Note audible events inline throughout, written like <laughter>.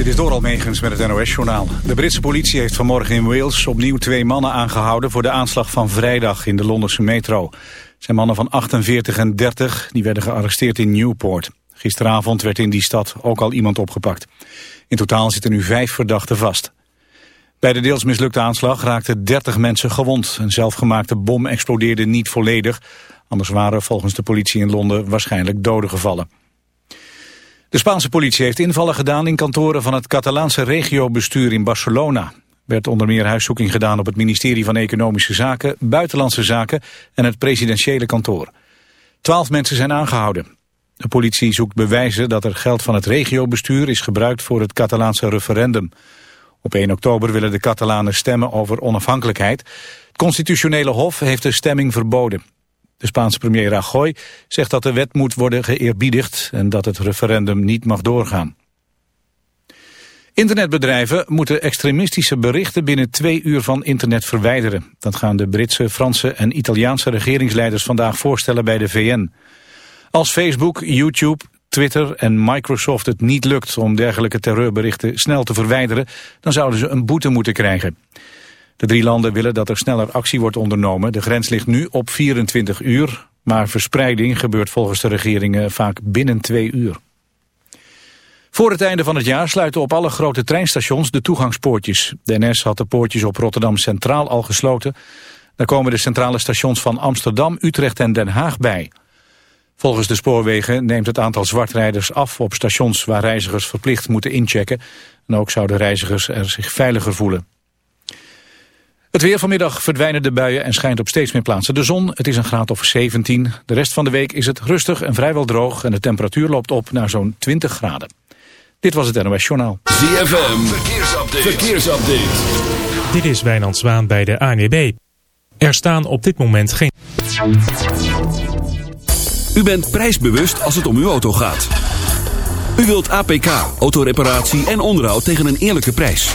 Dit is door Almegens met het NOS-journaal. De Britse politie heeft vanmorgen in Wales opnieuw twee mannen aangehouden... voor de aanslag van vrijdag in de Londense metro. Het zijn mannen van 48 en 30, die werden gearresteerd in Newport. Gisteravond werd in die stad ook al iemand opgepakt. In totaal zitten nu vijf verdachten vast. Bij de deels mislukte aanslag raakten 30 mensen gewond. Een zelfgemaakte bom explodeerde niet volledig. Anders waren volgens de politie in Londen waarschijnlijk doden gevallen. De Spaanse politie heeft invallen gedaan in kantoren van het Catalaanse regiobestuur in Barcelona. Er werd onder meer huiszoeking gedaan op het ministerie van Economische Zaken, Buitenlandse Zaken en het presidentiële kantoor. Twaalf mensen zijn aangehouden. De politie zoekt bewijzen dat er geld van het regiobestuur is gebruikt voor het Catalaanse referendum. Op 1 oktober willen de Catalanen stemmen over onafhankelijkheid. Het constitutionele hof heeft de stemming verboden. De Spaanse premier Rajoy zegt dat de wet moet worden geëerbiedigd en dat het referendum niet mag doorgaan. Internetbedrijven moeten extremistische berichten binnen twee uur van internet verwijderen. Dat gaan de Britse, Franse en Italiaanse regeringsleiders vandaag voorstellen bij de VN. Als Facebook, YouTube, Twitter en Microsoft het niet lukt om dergelijke terreurberichten snel te verwijderen, dan zouden ze een boete moeten krijgen. De drie landen willen dat er sneller actie wordt ondernomen. De grens ligt nu op 24 uur, maar verspreiding gebeurt volgens de regeringen vaak binnen twee uur. Voor het einde van het jaar sluiten op alle grote treinstations de toegangspoortjes. De NS had de poortjes op Rotterdam Centraal al gesloten. Daar komen de centrale stations van Amsterdam, Utrecht en Den Haag bij. Volgens de spoorwegen neemt het aantal zwartrijders af op stations waar reizigers verplicht moeten inchecken. En ook zouden reizigers er zich veiliger voelen. Het weer vanmiddag verdwijnen de buien en schijnt op steeds meer plaatsen de zon. Het is een graad of 17. De rest van de week is het rustig en vrijwel droog en de temperatuur loopt op naar zo'n 20 graden. Dit was het NOS Journaal. ZFM, verkeersupdate. verkeersupdate. Dit is Wijnand Zwaan bij de ANWB. Er staan op dit moment geen... U bent prijsbewust als het om uw auto gaat. U wilt APK, autoreparatie en onderhoud tegen een eerlijke prijs.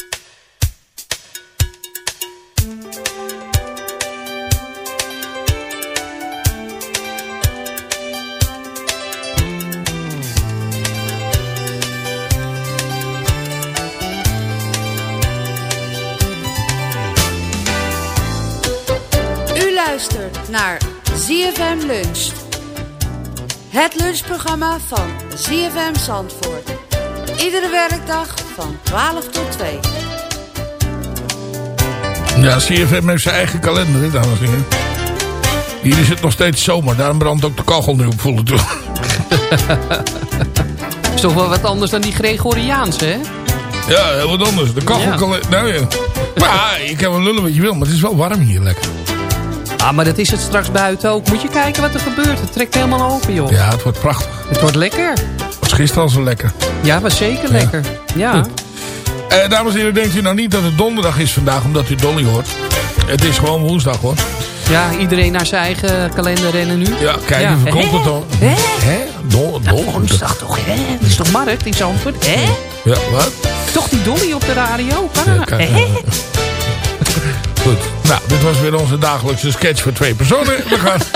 ZFM Luncht. Het lunchprogramma van ZFM Zandvoort. Iedere werkdag van 12 tot 2. Ja, CFM heeft zijn eigen kalender, hè, dames en heren. Hier is het nog steeds zomer. Daarom brandt ook de kachel nu op volle toer. <laughs> is toch wel wat anders dan die Gregoriaanse, hè? Ja, heel wat anders. De kachelkalender. Nou ja. Maar je kan wel lullen wat je wil, maar het is wel warm hier lekker. Ah, maar dat is het straks buiten ook. Moet je kijken wat er gebeurt. Het trekt helemaal open, joh. Ja, het wordt prachtig. Het wordt lekker. Het was gisteren al zo lekker. Ja, maar zeker lekker. Ja. Eh, dames en heren, denkt u nou niet dat het donderdag is vandaag, omdat u Dolly hoort. Het is gewoon woensdag, hoor. Ja, iedereen naar zijn eigen kalender rennen nu. Ja, kijk, Ja. hoe komt het dan? Hè? Hè? Dol, dol. Woensdag toch, hè? Dat is toch Mark, die Zandvoort? Hè? Ja, wat? Toch die Dolly op de radio? Kan Ja? <laughs> Goed. Nou, dit was weer onze dagelijkse sketch voor twee personen. We gaan... <laughs>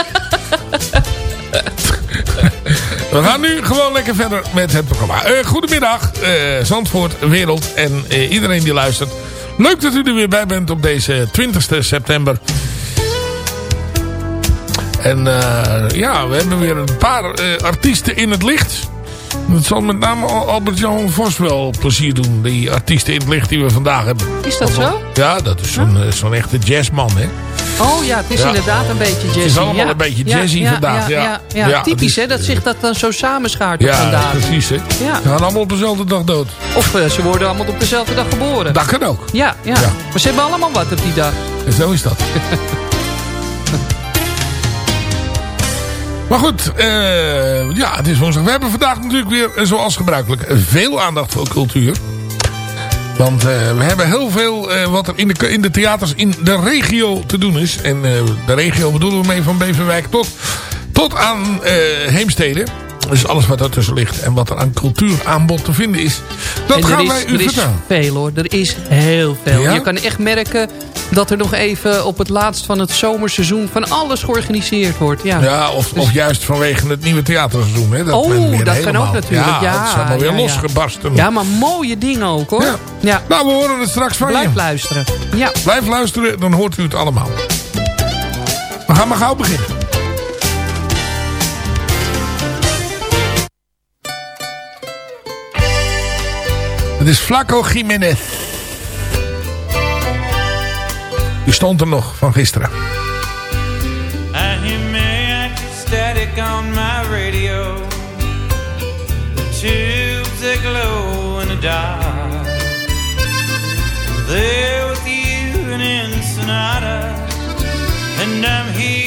We gaan nu gewoon lekker verder met het programma. Eh, goedemiddag, eh, Zandvoort, wereld en eh, iedereen die luistert. Leuk dat u er weer bij bent op deze 20 september. En ja, we hebben weer een paar artiesten in het licht. Dat zal met name Al- Albert-Jan Vos wel plezier doen. Die artiesten in het licht die we vandaag hebben. Is dat zo? Ja, dat is zo'n eh, zo'n echte jazzman, hè. Oh ja, het is Ja. inderdaad een beetje jazzy. Het is allemaal ja. een beetje Ja, jazzy ja, vandaag, ja. Ja, typisch hè, dat zich dat dan zo samenschaart Ja, vandaag. precies, hè. Ja. Ze gaan allemaal op dezelfde dag dood. Of eh, ze worden allemaal op dezelfde dag geboren. Dat kan ook. Ja, ja, Ja. Maar ze hebben allemaal wat op die dag. En zo is dat. <laughs> Maar goed, eh, ja, het is woensdag. We hebben vandaag natuurlijk weer, eh, zoals gebruikelijk, veel aandacht voor cultuur. Want eh, we hebben heel veel wat er in de, in de theaters in de regio te doen is. En de regio bedoelen we mee van Beverwijk tot, tot aan Heemstede. Dus alles wat ertussen ligt en wat er aan cultuuraanbod te vinden is. Dat en gaan is, wij u er is vertellen. veel hoor, er is heel veel. Ja? Je kan echt merken dat er nog even op het laatst van het zomerseizoen van alles georganiseerd wordt. Ja, Ja, of, of juist vanwege het nieuwe theaterseizoen. Hè, dat Oh, dat kan helemaal, ook natuurlijk. Ja, het is allemaal weer ja, ja. losgebarsten. Ja, maar mooie dingen ook hoor. Ja. Ja. Nou, we horen het straks van Blijf je. luisteren. Ja. Blijf luisteren, dan hoort u het allemaal. We gaan maar gauw beginnen. Het is Flaco Jiménez. U stond er nog van gisteren. Static on my radio. The tubes that glow in the dark. There with you and in Sonata. And I'm here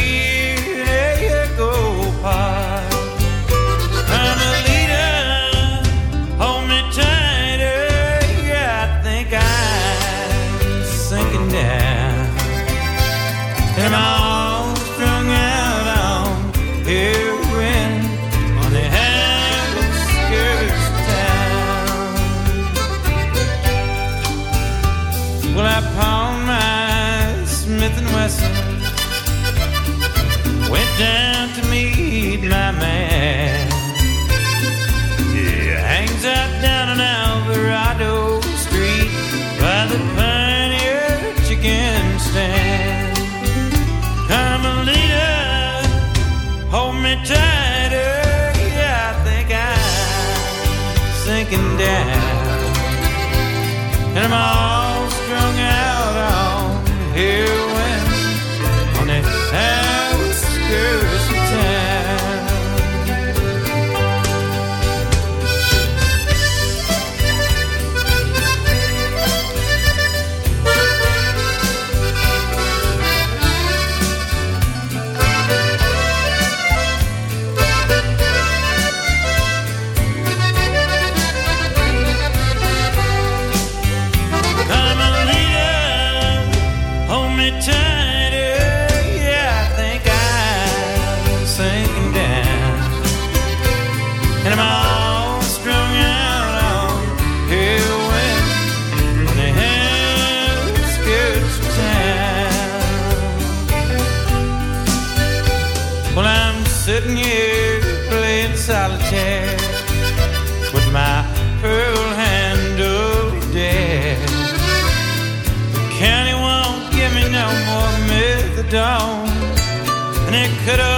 solitaire with my pearl handle dead. The county won't give me no more methadone, and it cut off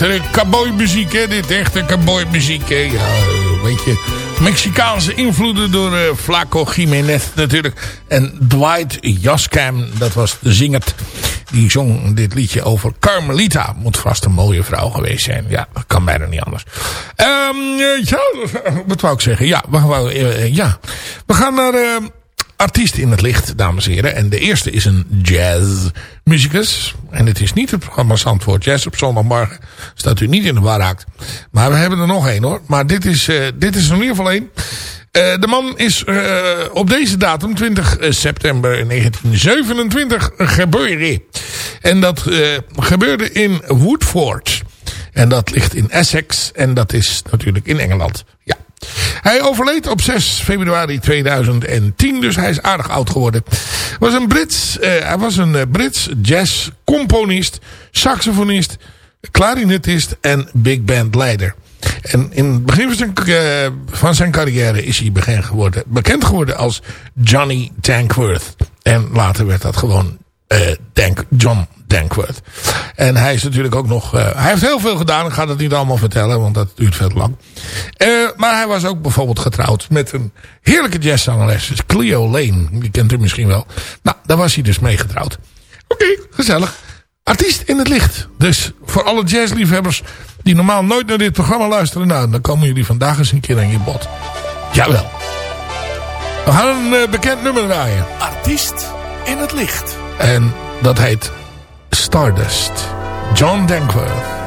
echt een cowboy muziek, hè. Dit echte cowboy muziek, hè. Ja, een beetje Mexicaanse invloeden door eh, Flaco Jiménez natuurlijk. En Dwight Jaskam, dat was de zinger. Die zong dit liedje over Carmelita. Moet vast een mooie vrouw geweest zijn. Ja, dat kan bijna niet anders. Ehm eh, ja, <laughs> wat wou ik zeggen? Ja, we, eh, ja. we gaan naar... eh, artiest in het licht, dames en heren. En de eerste is een jazzmuzikus. En het is niet het programma Zandvoort Jazz op zondagmorgen. Staat u niet in de war raakt. Maar we hebben er nog één hoor. Maar dit is, eh, dit is er in ieder geval één. Eh, de man is eh, op deze datum, 20 september 1927, geboren. En dat gebeurde in Woodford. En dat ligt in Essex. En dat is natuurlijk in Engeland. Ja. Hij overleed op 6 februari 2010, dus hij is aardig oud geworden. Was een Brits, eh, hij was een eh, Brits jazzcomponist, saxofonist, klarinetist en big band leider. En in het begin van zijn, eh, van zijn carrière is hij geworden, bekend geworden als Johnny Dankworth. En later werd dat gewoon eh, Dank, John Dankworth. En hij is natuurlijk ook nog... eh, hij heeft heel veel gedaan. Ik ga dat niet allemaal vertellen, want dat duurt veel lang. Eh, maar hij was ook bijvoorbeeld getrouwd met een heerlijke jazzzangeres. dus Cleo Lane. Die kent u misschien wel. Nou, daar was hij dus mee getrouwd. Oké, gezellig. Artiest in het licht. Dus voor alle jazzliefhebbers die normaal nooit naar dit programma luisteren. Nou, dan komen jullie vandaag eens een keer aan je bod. Jawel. We gaan een eh, bekend nummer draaien. Artiest in het licht. En dat heet Stardust. John Dankworth.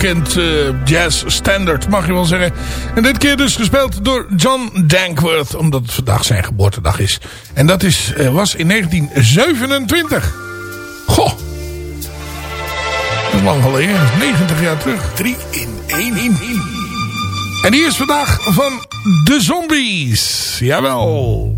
bekend eh, jazz standard, mag je wel zeggen. En dit keer dus gespeeld door John Dankworth, omdat het vandaag zijn geboortedag is. En dat is, eh, was in 1927. Goh. Dat is lang geleden, 90 jaar terug. 3 in 1 in 1. En hier is vandaag van de Zombies. Jawel.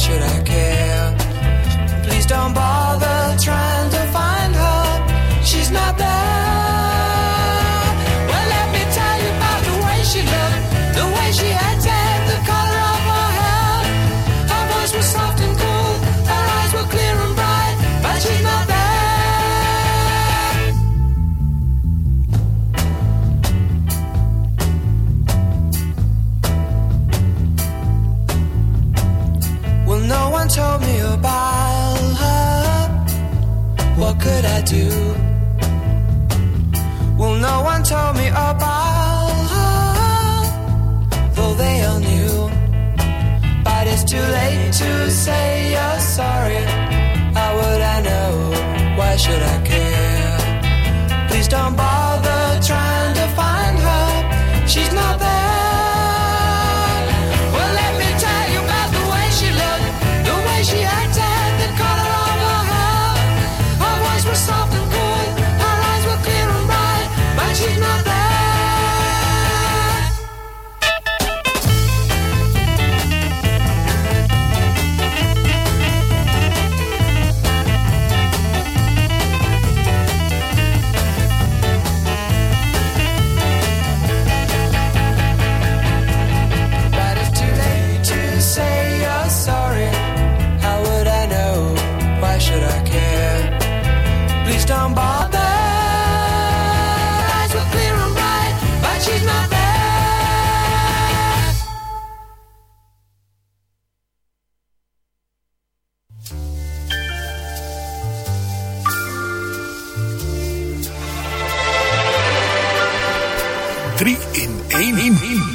should I care? Please don't bother trying to told me about though they all knew but it's too late to say you're sorry. How would i know? Why should i care? Please don't bother Yeah.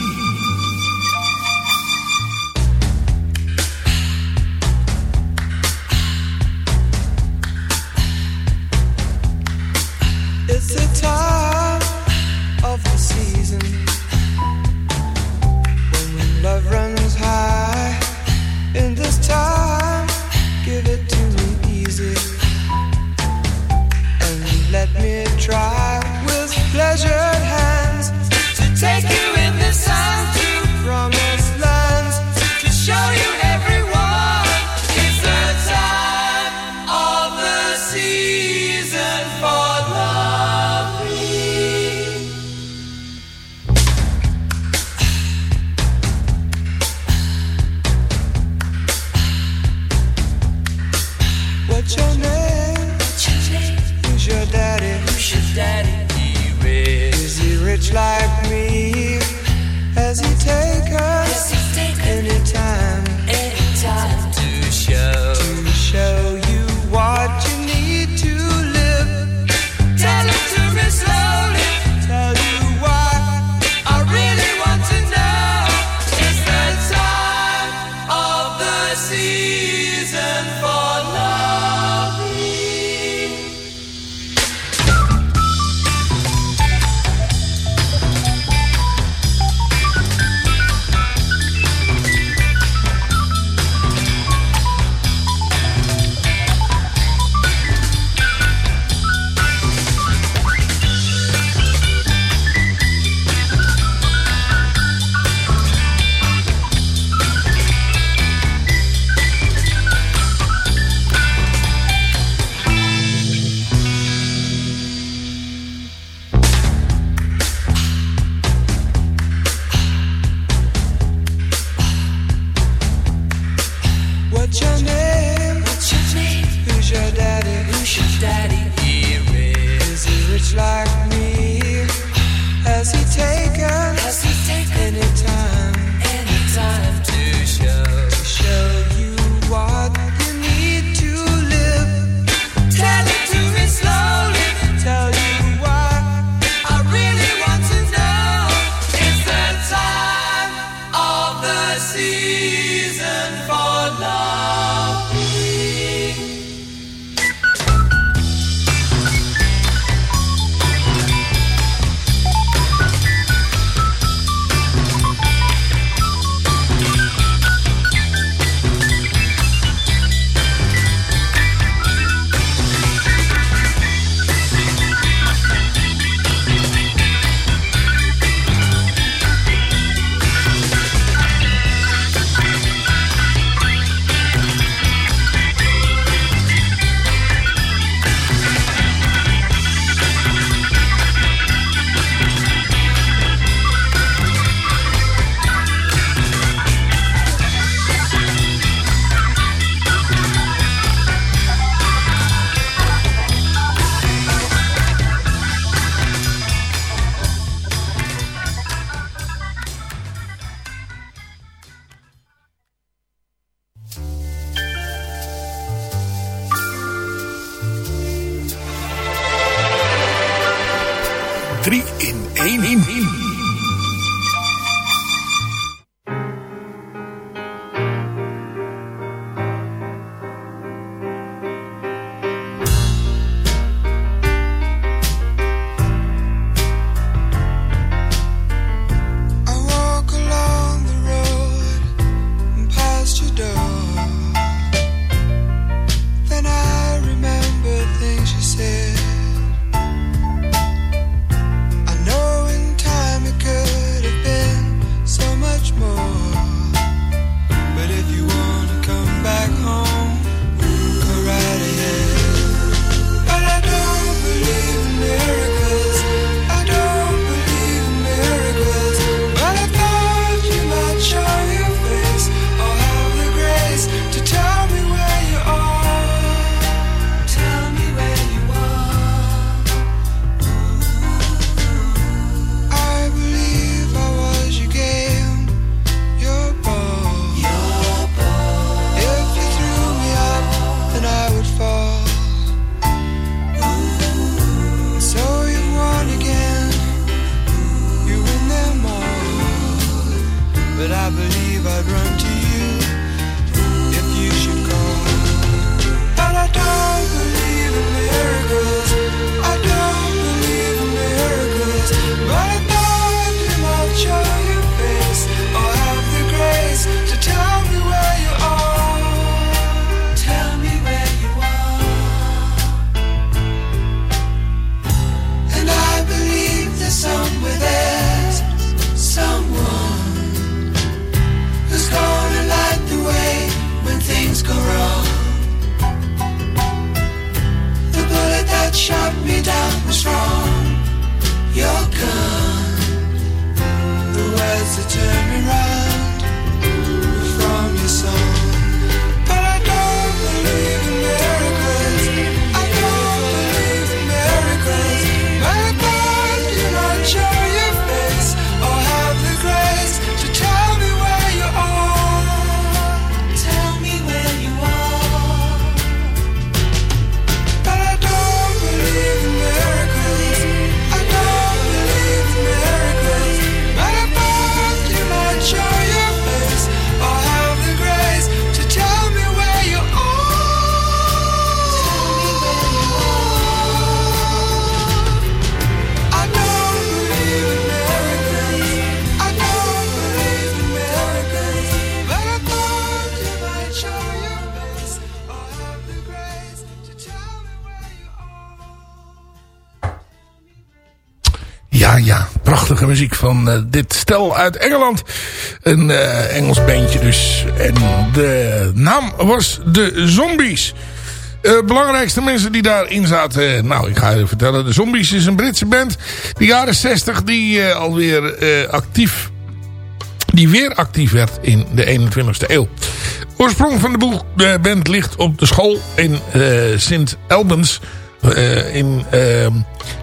3 in 1 van eh, dit stel uit Engeland. Een eh, Engels bandje dus. En de naam was de Zombies. Eh, belangrijkste mensen die daarin zaten. Nou, ik ga je vertellen. De Zombies is een Britse band. De jaren 60 die alweer actief die weer actief werd in de 21ste eeuw. Oorsprong van de de band ligt op de school in St. Albans eh, in eh,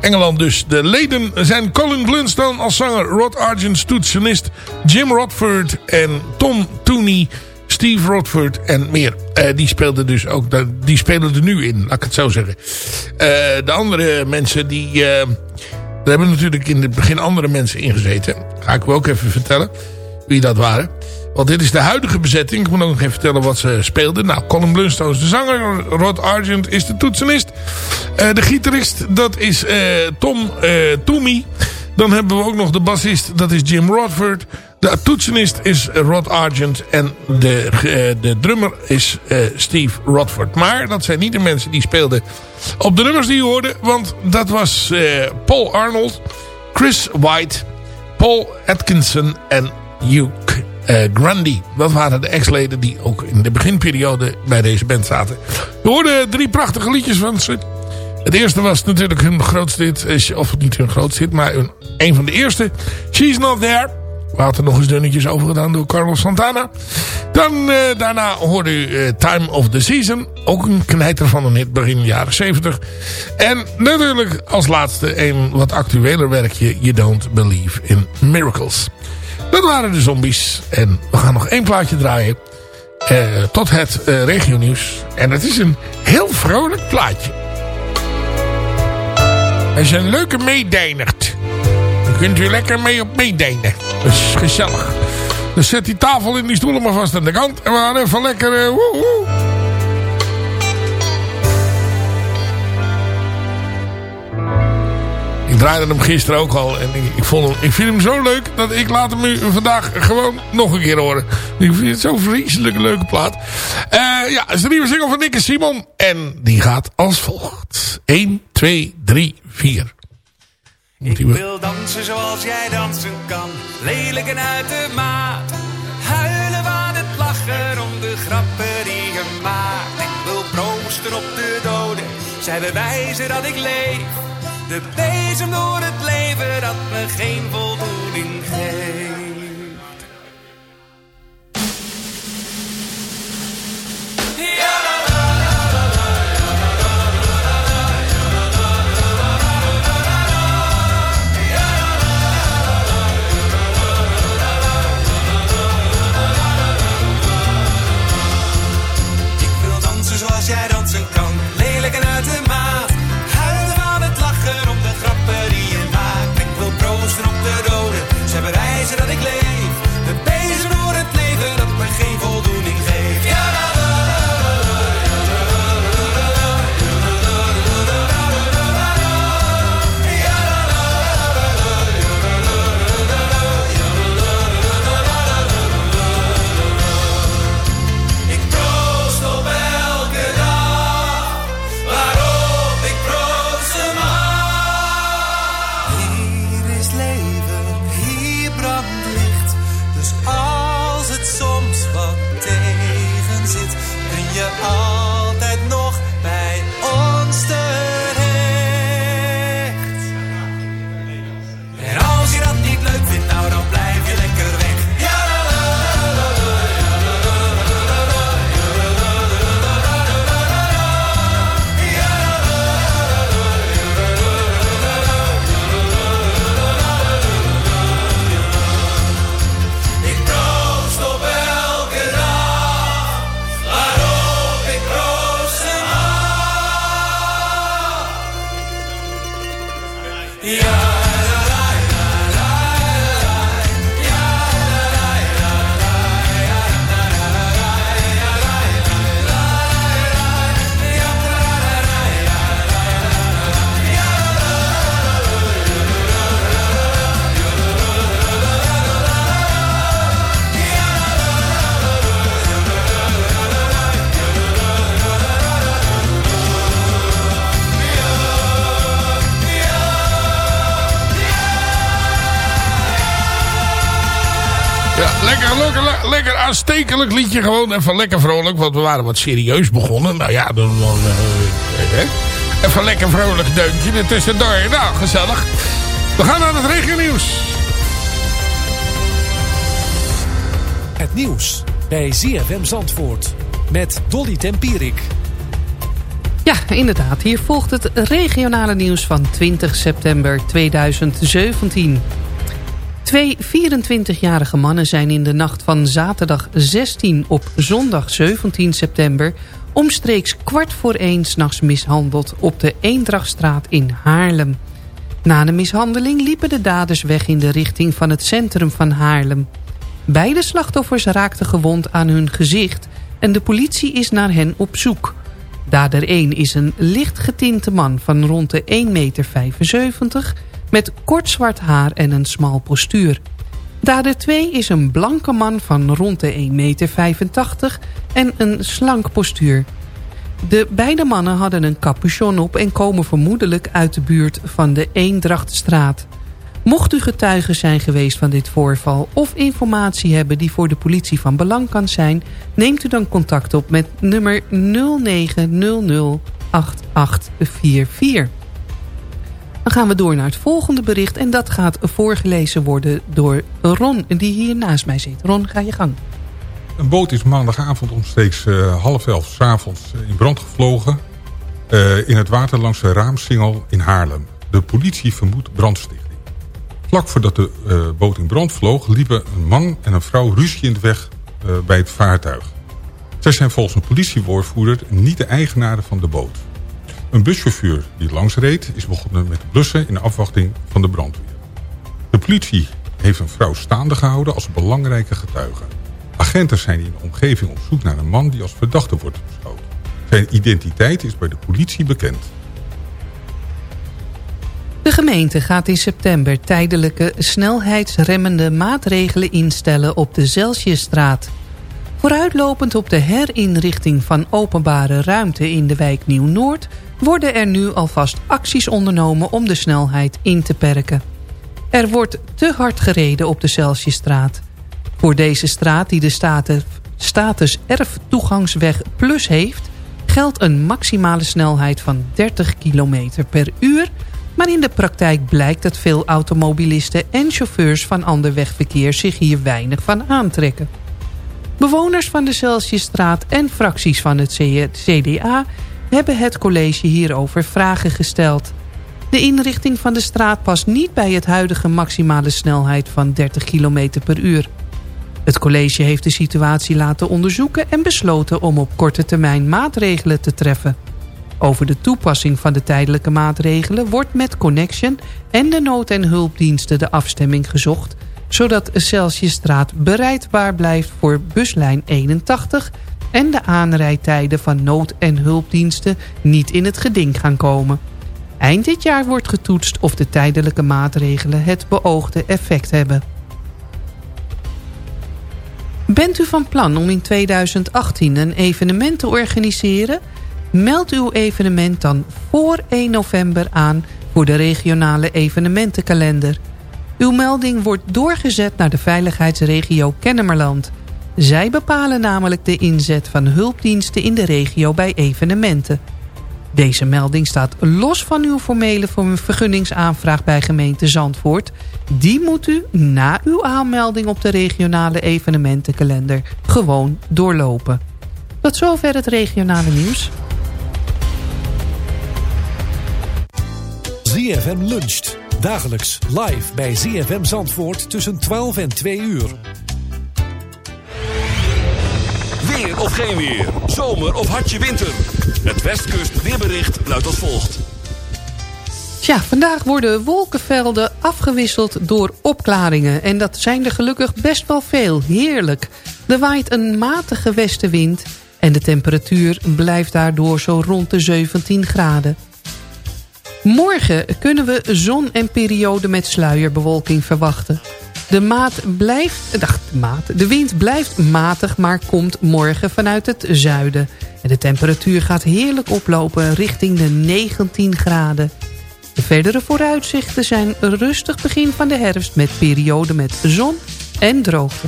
Engeland dus. De leden zijn Colin Blunstone als zanger, Rod Argent toetsenist, Jim Rodford en Tom Tooney, Steve Rodford en meer. Eh, die speelden dus ook, die spelen er nu in, laat ik het zo zeggen. De andere mensen die... er hebben natuurlijk in het begin andere mensen ingezeten. Ga ik u ook even vertellen wie dat waren. Want dit is de huidige bezetting. Ik moet ook nog even vertellen wat ze speelden. Nou, Colin Blunstone is de zanger. Rod Argent is de toetsenist. Eh, de gitarist, dat is eh, Tom eh Toomey. Dan hebben we ook nog de bassist, dat is Jim Rodford. De toetsenist is Rod Argent. En de, de drummer is Steve Rodford. Maar dat zijn niet de mensen die speelden op de nummers die je hoorde. Want dat was Paul Arnold, Chris White, Paul Atkinson en Hugh eh, Grundy. Dat waren de ex-leden die ook in de beginperiode bij deze band zaten. We hoorden drie prachtige liedjes van ze. Het eerste was natuurlijk hun grootste hit. eh, Of niet hun grootste hit, maar een, van de eerste. She's Not There. Later nog eens dunnetjes overgedaan door Carlos Santana. Dan eh, daarna hoorde u Time of the Season. Ook een knijter van een hit begin jaren 70. En natuurlijk als laatste een wat actueler werkje. You Don't Believe in Miracles. Dat waren de zombies. En we gaan nog één plaatje draaien. eh, tot het eh regionieuws. En het is een heel vrolijk plaatje. Hij is een leuke meedeinert. kunt u lekker mee op meedelen. Dat is gezellig. Dus zet die tafel in die stoelen maar vast aan de kant. En we gaan even lekker... eh, woe, Ik draaide hem gisteren ook al. En ik, ik, vond hem, ik vind hem zo leuk dat ik laat hem u vandaag gewoon nog een keer horen. Ik vind het zo'n vreselijk leuke plaat. Eh, ja, het is de nieuwe single van Nick en Simon. En die gaat als volgt. 1, 2, 3, 4. Ik wil dansen zoals jij dansen kan, lelijk en uit de maat. Huilen van het lachen om de grappen die je maakt. Ik wil proosten op de doden, zij bewijzen dat ik leef. De bezem door het leven dat me geen voldoening geeft. Zoals jij dansen kan, aanstekelijk liedje. Gewoon even lekker vrolijk. Want we waren wat serieus begonnen. Nou ja, dan... dan eh, hè? Even lekker vrolijk deuntje er tussendoor. Nou, gezellig. We gaan naar het regionieuws. Het nieuws bij ZFM Zandvoort met Dolly Tempierik. Ja, inderdaad. Hier volgt het regionale nieuws van 20 september 2017. Twee 24-jarige mannen zijn in de nacht van zaterdag 16 op zondag 17 september... omstreeks kwart voor één s'nachts mishandeld op de Eendrachtstraat in Haarlem. Na de mishandeling liepen de daders weg in de richting van het centrum van Haarlem. Beide slachtoffers raakten gewond aan hun gezicht en de politie is naar hen op zoek. Dader 1 is een licht getinte man van rond de 1,75 meter... met kort zwart haar en een smal postuur. Dader 2 is een blanke man van rond de 1,85 meter en een slank postuur. De beide mannen hadden een capuchon op en komen vermoedelijk uit de buurt van de Eendrachtstraat. Mocht u getuige zijn geweest van dit voorval of informatie hebben die voor de politie van belang kan zijn, neemt u dan contact op met nummer 09008844. Dan gaan we door naar het volgende bericht en dat gaat voorgelezen worden door Ron die hier naast mij zit. Ron, ga je gang. Een boot is maandagavond omstreeks eh, half elf s avonds eh, in brand gevlogen... eh, in het water langs de Raamsingel in Haarlem. De politie vermoedt brandstichting. Vlak voordat de boot in brand vloog... liepen een man en een vrouw ruziend weg eh, bij het vaartuig. Zij zijn volgens een politiewoordvoerder niet de eigenaren van de boot. Een buschauffeur die langs reed is begonnen met blussen in afwachting van de brandweer. De politie heeft een vrouw staande gehouden als belangrijke getuige. Agenten zijn in de omgeving op zoek naar een man die als verdachte wordt beschouwd. Zijn identiteit is bij de politie bekend. De gemeente gaat in september tijdelijke snelheidsremmende maatregelen instellen op de Zelsiusstraat. Vooruitlopend op de herinrichting van openbare ruimte in de wijk Nieuw-Noord... worden er nu alvast acties ondernomen om de snelheid in te perken. Er wordt te hard gereden op de Celsiusstraat. Voor deze straat die de status, erftoegangsweg plus heeft... geldt een maximale snelheid van 30 km per uur... maar in de praktijk blijkt dat veel automobilisten en chauffeurs van ander wegverkeer... zich hier weinig van aantrekken. Bewoners van de Celsiusstraat en fracties van het CDA... hebben het college hierover vragen gesteld... De inrichting van de straat past niet bij het huidige maximale snelheid van 30 km per uur. Het college heeft de situatie laten onderzoeken en besloten om op korte termijn maatregelen te treffen. Over de toepassing van de tijdelijke maatregelen wordt met Connection en de nood- en hulpdiensten de afstemming gezocht, zodat Celsiusstraat bereidbaar blijft voor buslijn 81 en de aanrijdtijden van nood- en hulpdiensten niet in het geding gaan komen. Eind dit jaar wordt getoetst of de tijdelijke maatregelen het beoogde effect hebben. Bent u van plan om in 2018 een evenement te organiseren? Meld uw evenement dan voor 1 november aan voor de regionale evenementenkalender. Uw melding wordt doorgezet naar de veiligheidsregio Kennemerland. Zij bepalen namelijk de inzet van hulpdiensten in de regio bij evenementen. Deze melding staat los van uw formele vergunningsaanvraag bij gemeente Zandvoort. Die moet u na uw aanmelding op de regionale evenementenkalender gewoon doorlopen. Tot zover het regionale nieuws. ZFM luncht. Dagelijks live bij ZFM Zandvoort tussen 12 en 2 uur. Weer of geen weer. Zomer of hartje winter. Het Westkust weerbericht luidt als volgt. Tja, vandaag worden wolkenvelden afgewisseld door opklaringen. En dat zijn er gelukkig best wel veel. Heerlijk. Er waait een matige westenwind. En de temperatuur blijft daardoor zo rond de 17 graden. Morgen kunnen we zon en periode met sluierbewolking verwachten. De, maat blijft, ach, de, maat, de wind blijft matig, maar komt morgen vanuit het zuiden. En de temperatuur gaat heerlijk oplopen richting de 19 graden. De verdere vooruitzichten zijn rustig begin van de herfst... met perioden met zon en droogte.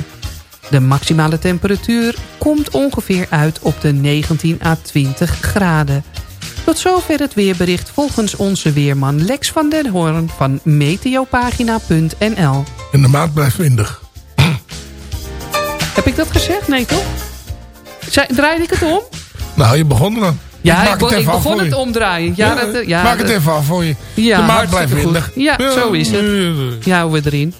De maximale temperatuur komt ongeveer uit op de 19 à 20 graden. Tot zover het weerbericht volgens onze weerman Lex van den Hoorn van meteopagina.nl. En de maat blijft windig. Heb ik dat gezegd? Nee, toch? Zei, draaide ik het om? Nou, je begon er dan. Ja, ik, het ik begon het omdraaien. Ja, Ja, dat, eh, ja, maak het even af voor je. Ja, de maat blijft windig. Ja, zo is het. Ja, we erin.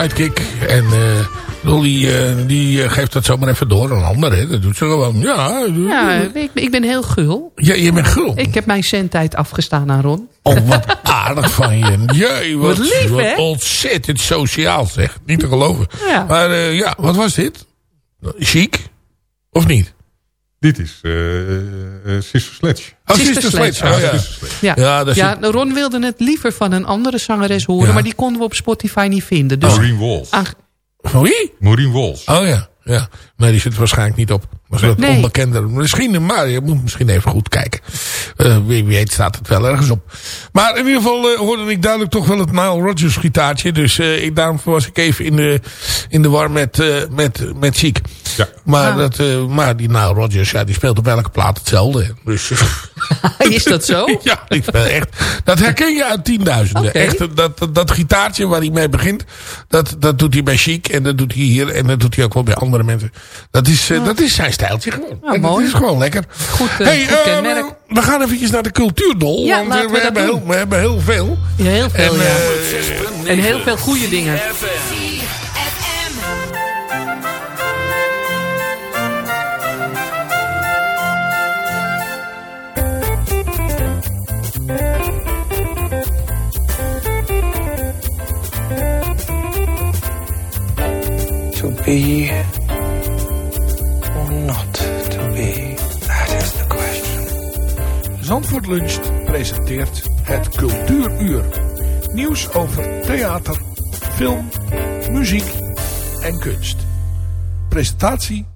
Sidekick. En eh Dolly eh, die eh, geeft dat zomaar even door aan ander. Hè. Dat doet ze gewoon. Ja, Ja, ik, ik ben heel gul. ja je bent gul. Ik heb mijn zendtijd afgestaan aan Ron. Oh, wat aardig van je. <laughs> Jee, wat, Wat lief, wat hè? ontzettend sociaal zeg. Niet te geloven. Ja. Maar ja, wat was dit? Chic? Of niet? Dit is eh eh, eh, Sister Sledge. Oh, Sister Sister Sledge. Sledge. Oh, ja. Sister Sledge. Ja, Ja, daar ja Ron wilde het liever van een andere zangeres horen, Ja. maar die konden we op Spotify niet vinden. Dus Maureen Walls. aan- Van wie? Maureen Walls. Oh ja, ja. Nee, die zit waarschijnlijk niet op. Nee. onbekende. Misschien, maar je moet misschien even goed kijken. Eh, wie wie weet staat het wel ergens op. Maar in ieder geval eh, hoorde ik duidelijk toch wel het Nile Rodgers gitaartje. Dus eh, ik, daarom was ik even in de, in de war met, eh, met, met Chic. Ja. Maar, Ah. dat, eh, maar die Nile Rodgers, ja, die speelt op elke plaat hetzelfde. Dus <laughs> is dat zo? <laughs> ja, ik speel echt. Dat herken je uit tienduizenden. Echt, dat, dat, dat gitaartje waar hij mee begint, dat, dat doet hij bij Chic en dat doet hij hier en dat doet hij ook wel bij andere mensen. Dat is, eh, dat is zijn stijltje gewoon. Ja, mooi. Dat is gewoon lekker. Goed, eh, hey, goed eh, kenmerk. we gaan eventjes naar de cultuurdol, Ja, want eh, we, we hebben doen. heel, we hebben heel veel. Ja, heel veel, En, ja. En heel veel goede dingen. To be Zandvoort Luncht presenteert het Cultuuruur. Nieuws over theater, film, muziek en kunst. Presentatie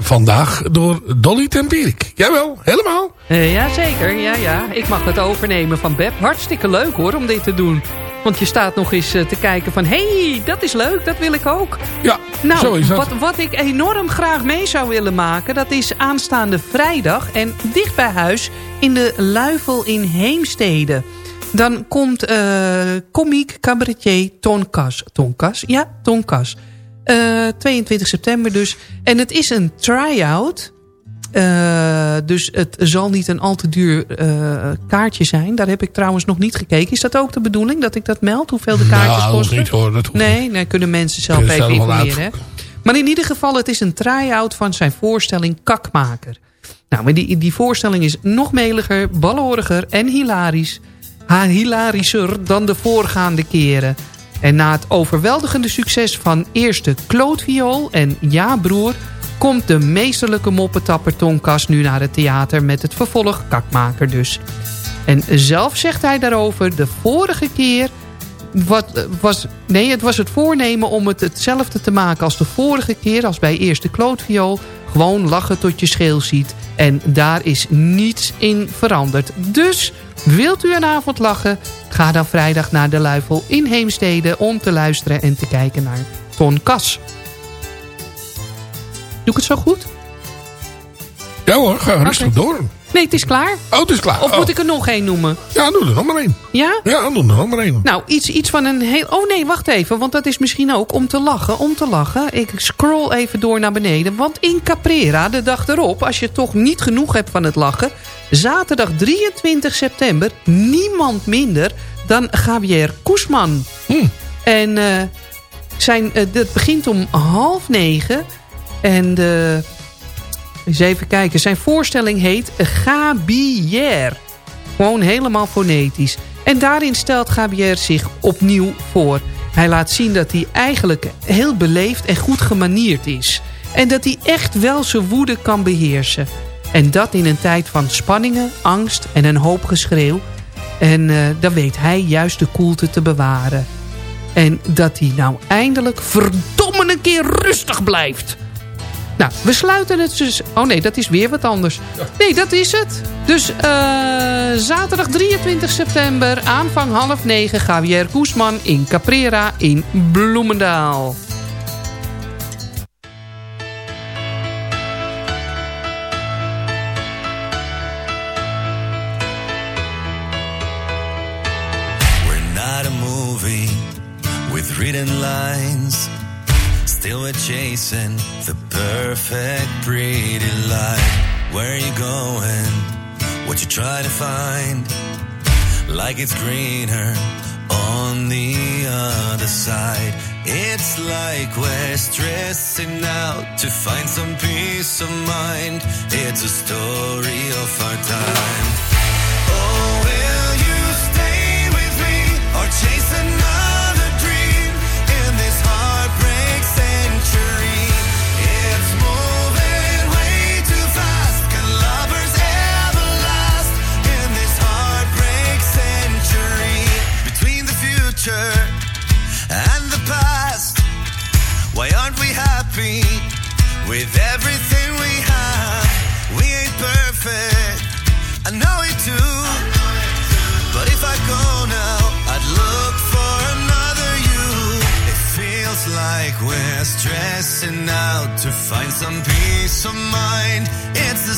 Vandaag door Dolly Tempierik. Jawel, helemaal. Eh, ja, zeker. Ja, ja. Ik mag het overnemen van Beb. Hartstikke leuk hoor, om dit te doen. Want je staat nog eens eh, te kijken van... hé, hey, dat is leuk, dat wil ik ook. Ja, Nou, zo is dat. Wat, wat ik enorm graag mee zou willen maken... dat is aanstaande vrijdag en dicht bij huis... in de Luifel in Heemstede. Dan komt eh komiek cabaretier Tonkas. Tonkas? Ja, Tonkas. Eh 22 september dus. En het is een try-out... Eh, dus het zal niet een al te duur eh, kaartje zijn. Daar heb ik trouwens nog niet gekeken. Is dat ook de bedoeling dat ik dat meld? Hoeveel de kaartjes Nou, kosten? niet hoor, dat nee, nee, kunnen mensen zelf even informeren. Maar in ieder geval, het is een try-out van zijn voorstelling Kakmaker. Nou, maar die, die voorstelling is nog meliger, baloriger en hilarisch. Ha, hilarischer dan de voorgaande keren. En na het overweldigende succes van eerste Klootviool en Ja Broer... komt de meesterlijke moppetapper Tonkas nu naar het theater... met het vervolg Kakmaker dus. En zelf zegt hij daarover... de vorige keer wat was, nee, het was het voornemen om het hetzelfde te maken als de vorige keer... als bij eerste klootviool. Gewoon lachen tot je scheel ziet. En daar is niets in veranderd. Dus wilt u een avond lachen? Ga dan vrijdag naar de Luifel in Heemstede... om te luisteren en te kijken naar Ton Kas. Doe ik het zo goed? Ja hoor, ga rustig door. Nee, het is klaar. Oh, het is klaar. Of Oh. moet ik er nog één noemen? Ja, doe er nog maar één. Ja? Ja, doe er nog maar één. Nou, iets, iets van een heel... Oh nee, wacht even, want dat is misschien ook om te lachen. Om te lachen. Ik scroll even door naar beneden. Want in Caprera, de dag erop, als je toch niet genoeg hebt van het lachen... zaterdag 23 september, niemand minder dan Javier Koesman. En eh, zijn, eh, het begint om half negen. En. Eens even kijken. Zijn voorstelling heet Gabier. Gewoon helemaal fonetisch. En daarin stelt Gabier zich opnieuw voor. Hij laat zien dat hij eigenlijk heel beleefd en goed gemanierd is. En dat hij echt wel zijn woede kan beheersen. En dat in een tijd van spanningen, angst en een hoop geschreeuw. En eh, dan weet hij juist de koelte te bewaren. En dat hij nou eindelijk verdomme een keer rustig blijft. Nou, we sluiten het dus... Oh nee, dat is weer wat anders. Nee, dat is het. Dus eh, zaterdag 23 september, aanvang half negen... Javier Koesman in Caprera in Bloemendaal. We're not a movie with written lines. Still we're chasing perfect pretty life. Where you going? What you try to find? Like it's greener on the other side. It's like we're stressing out to find some peace of mind. It's a story of our time. Oh, will you stay with me or chase another future and the past, why aren't we happy with everything we have? We ain't perfect, I know it too. But if I go now, I'd look for another you. It feels like we're stressing out to find some peace of mind. It's the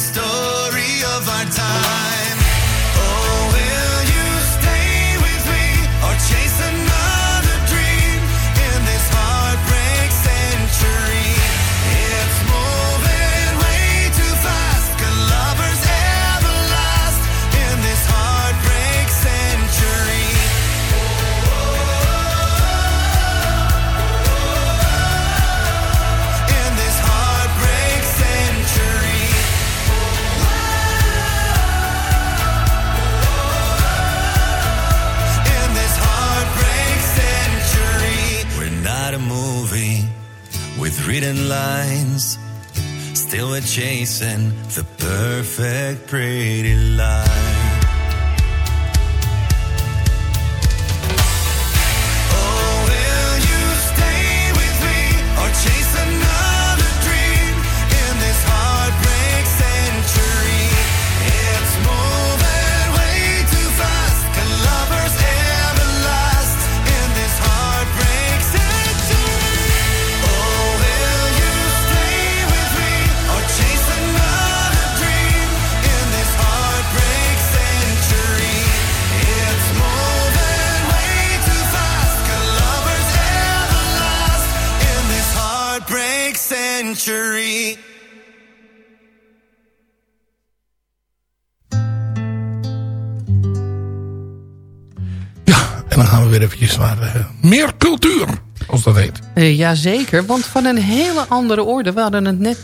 naar eh, meer cultuur, als dat heet. Eh, Jazeker, want van een hele andere orde. We hadden het net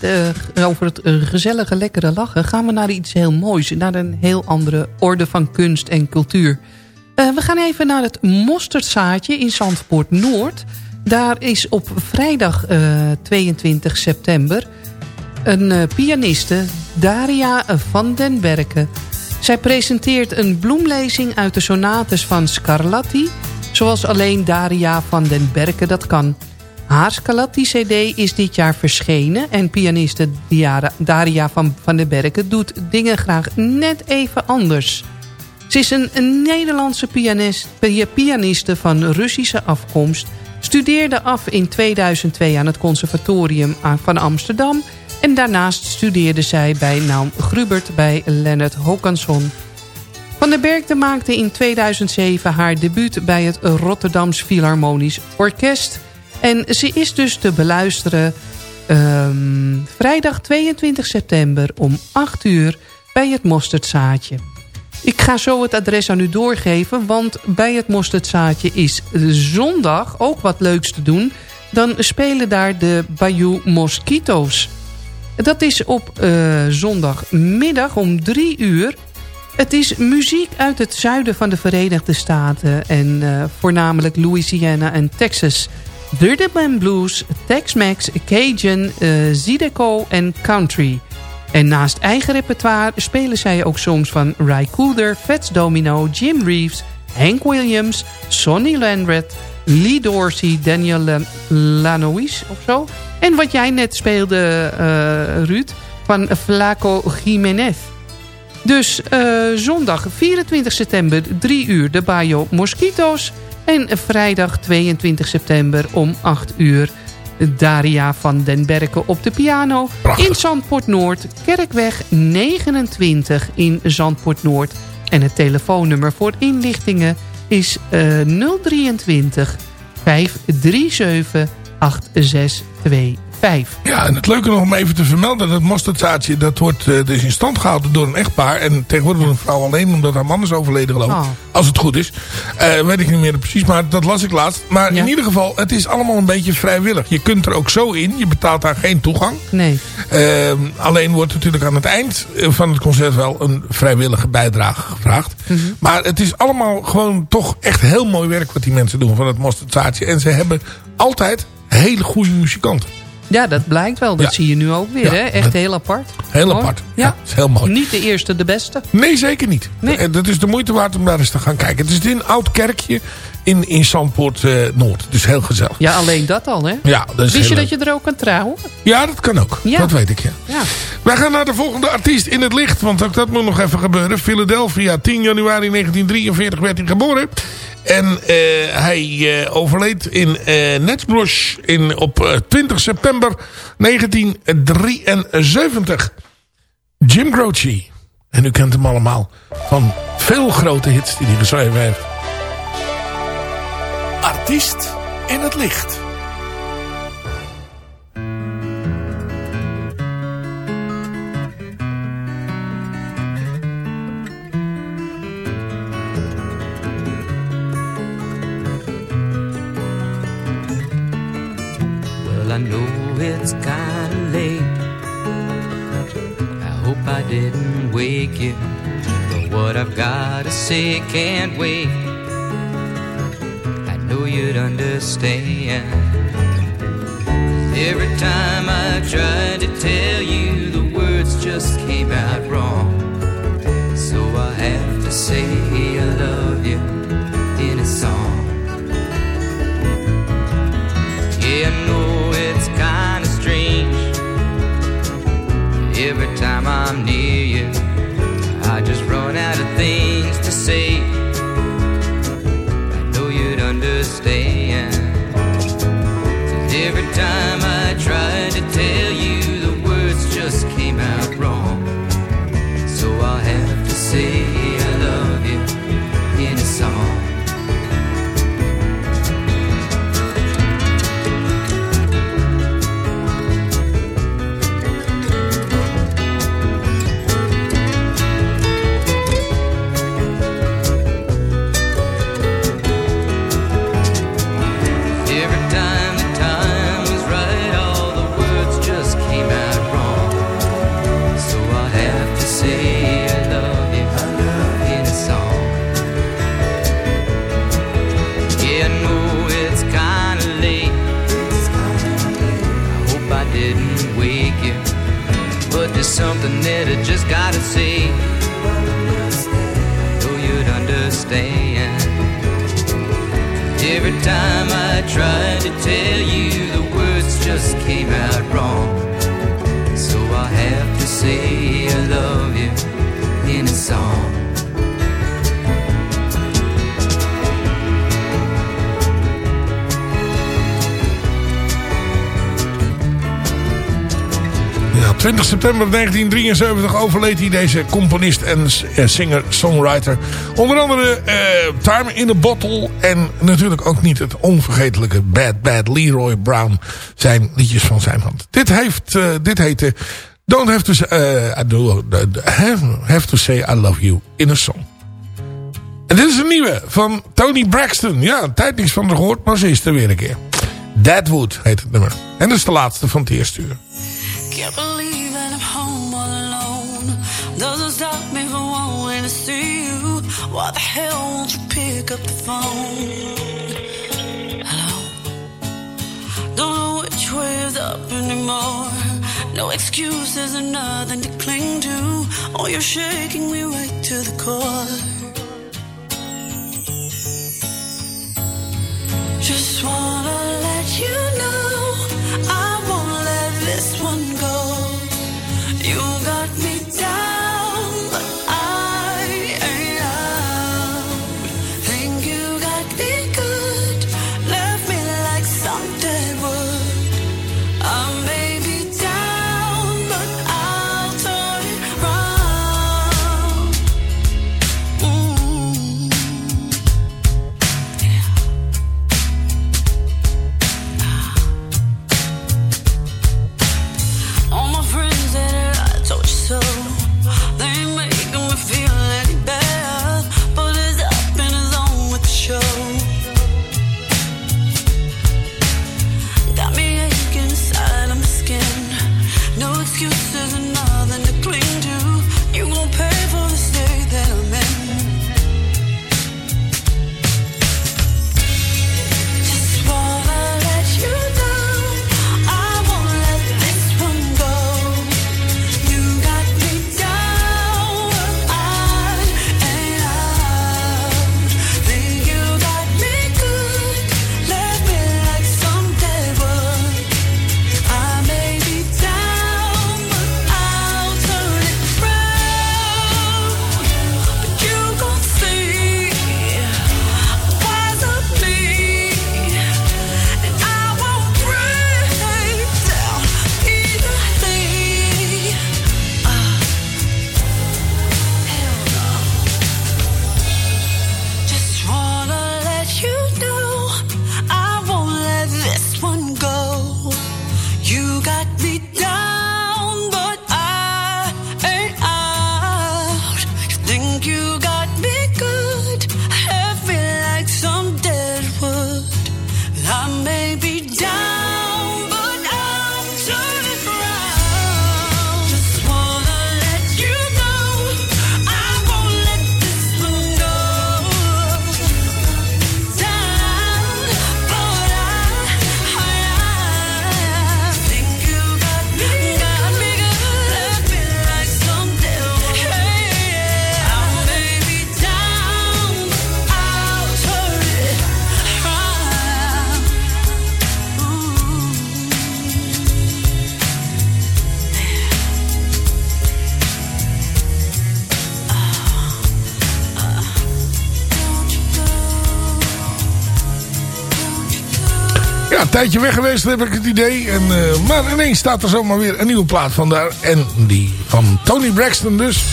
eh, over het gezellige, lekkere lachen. Gaan we naar iets heel moois. Naar een heel andere orde van kunst en cultuur. We gaan even naar het Mosterdzaadje in Zandpoort Noord. Daar is op vrijdag eh, 22 september een pianiste, Daria van den Berken. Zij presenteert een bloemlezing uit de sonates van Scarlatti... zoals alleen Daria van den Berken dat kan. Haar Scarlatti-cd is dit jaar verschenen... en pianiste Daria van, van den Berken doet dingen graag net even anders... Ze is een, Nederlandse pianist, pi- pianiste van Russische afkomst. Studeerde af in 2002 aan het conservatorium van Amsterdam. En daarnaast studeerde zij bij Naum Grubert bij Leonard Håkansson. Van der Bergte maakte in 2007 haar debuut bij het Rotterdams Philharmonisch Orkest. En ze is dus te beluisteren ehm, vrijdag 22 september om 8 uur bij het Mosterdzaadje. Ik ga zo het adres aan u doorgeven, want bij het Mosterdzaadje is zondag ook wat leuks te doen. Dan spelen daar de Bayou Mosquito's. Dat is op eh, zondagmiddag om drie uur. Het is muziek uit het zuiden van de Verenigde Staten... en eh, voornamelijk Louisiana en Texas. Rhythm and Blues, Tex-Mex, Cajun, eh Zydeco en Country. En naast eigen repertoire spelen zij ook songs van Ry Cooder, Fats Domino, Jim Reeves, Hank Williams, Sonny Landred, Lee Dorsey, Daniel Lan- Lanois of zo. En wat jij net speelde, eh, Ruud, van Flaco Jiménez. Dus eh, zondag 24 september 3 uur de Bayo Mosquito's. En vrijdag 22 september om 8 uur Daria van den Berken op de piano. In Zandpoort Noord, Kerkweg 29 in Zandpoort Noord. En het telefoonnummer voor inlichtingen is eh 023 537 8625. Vijf. Ja, en het leuke nog om even te vermelden, dat mosterdzaadje, dat wordt eh, dus in stand gehouden door een echtpaar. En tegenwoordig een vrouw alleen, omdat haar man is overleden geloof ik. Oh. Als het goed is. Eh, weet ik niet meer precies, maar dat las ik laatst. Maar in ieder geval, het is allemaal een beetje vrijwillig. Je kunt er ook zo in, je betaalt daar geen toegang. Nee. Ehm, alleen wordt natuurlijk aan het eind van het concert wel een vrijwillige bijdrage gevraagd. Mhm. Maar het is allemaal gewoon toch echt heel mooi werk wat die mensen doen van het mosterdzaadje. En ze hebben altijd hele goede muzikanten. Ja, dat blijkt wel. Dat Ja. zie je nu ook weer. Ja, hè? Echt dat- heel apart. Heel Mooi. apart. Ja. Is heel mooi. Niet de eerste, de beste. Nee, zeker niet. En Dat is de moeite waard om daar eens te gaan kijken. Het is in een oud kerkje in, in Zandpoort eh, Noord. Dus heel gezellig. Ja, alleen dat al, hè? Ja, dat is Wist je dat je er ook kan trouwen? Ja, dat kan ook. Ja. Dat weet ik, ja. Ja. Wij gaan naar de volgende artiest in het licht. Want ook dat moet nog even gebeuren. Philadelphia, 10 januari 1943 werd hij geboren. En eh, hij eh, overleed in eh Netsbrush in, op eh, 20 september 1973. Jim Croce. En u kent hem allemaal van veel grote hits die hij geschreven heeft. Artiest in het licht. But what I've gotta say can't wait. I know you'd understand. Every time I tried to tell you, the words just came out wrong. So I have to say I love say I love you in a song. Ja, 20 september 1973 overleed hij deze componist en eh, singer-songwriter. Onder andere eh, Time in a Bottle en natuurlijk ook niet het onvergetelijke Bad Bad Leroy Brown. Zijn liedjes van zijn hand. Dit, heeft, eh, dit heette Don't have to, say, eh, I do, have, have to Say I Love You in a Song. En dit is een nieuwe van Tony Braxton. Ja, tijd niks van gehoord, maar ze is er weer een keer. Deadwood heet het nummer. En dat is de laatste van het eerste uur. Can't believe that I'm home all alone. Doesn't stop me from wanting to see you. Why the hell won't you pick up the phone? Don't know which way is up anymore. No excuses and nothing to cling to. Oh, you're shaking me right to the core. Just wanna let you know I won't let this one go. Tijdje weg geweest, heb ik het idee. En, eh, maar ineens staat er zomaar weer een nieuwe plaat van daar. En die van Tony Braxton dus.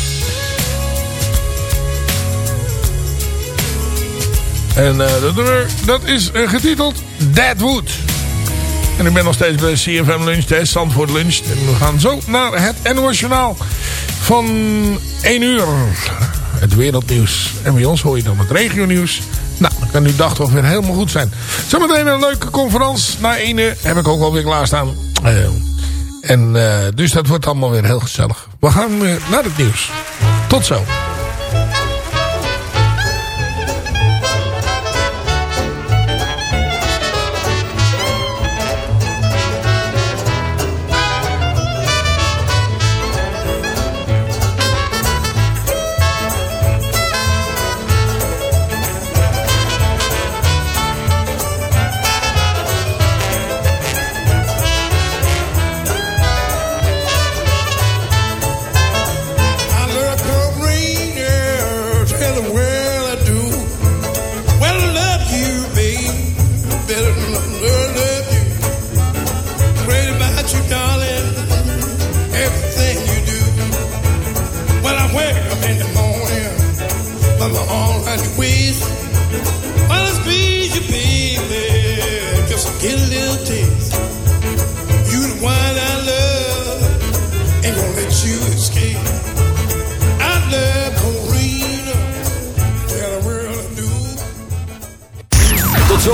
En eh, dat, is eh, getiteld Deadwood. En ik ben nog steeds bij CFM Lunch, de Zandvoort Lunch. En we gaan zo naar het NOS Journaal van 1 uur. Het wereldnieuws. En bij ons hoor je dan het regionieuws. Dan kan uw dag toch weer helemaal goed zijn. Zometeen een leuke conferentie. Na ene heb ik ook alweer klaarstaan. Eh en eh, dus dat wordt allemaal weer heel gezellig. We gaan eh, naar het nieuws. Tot zo.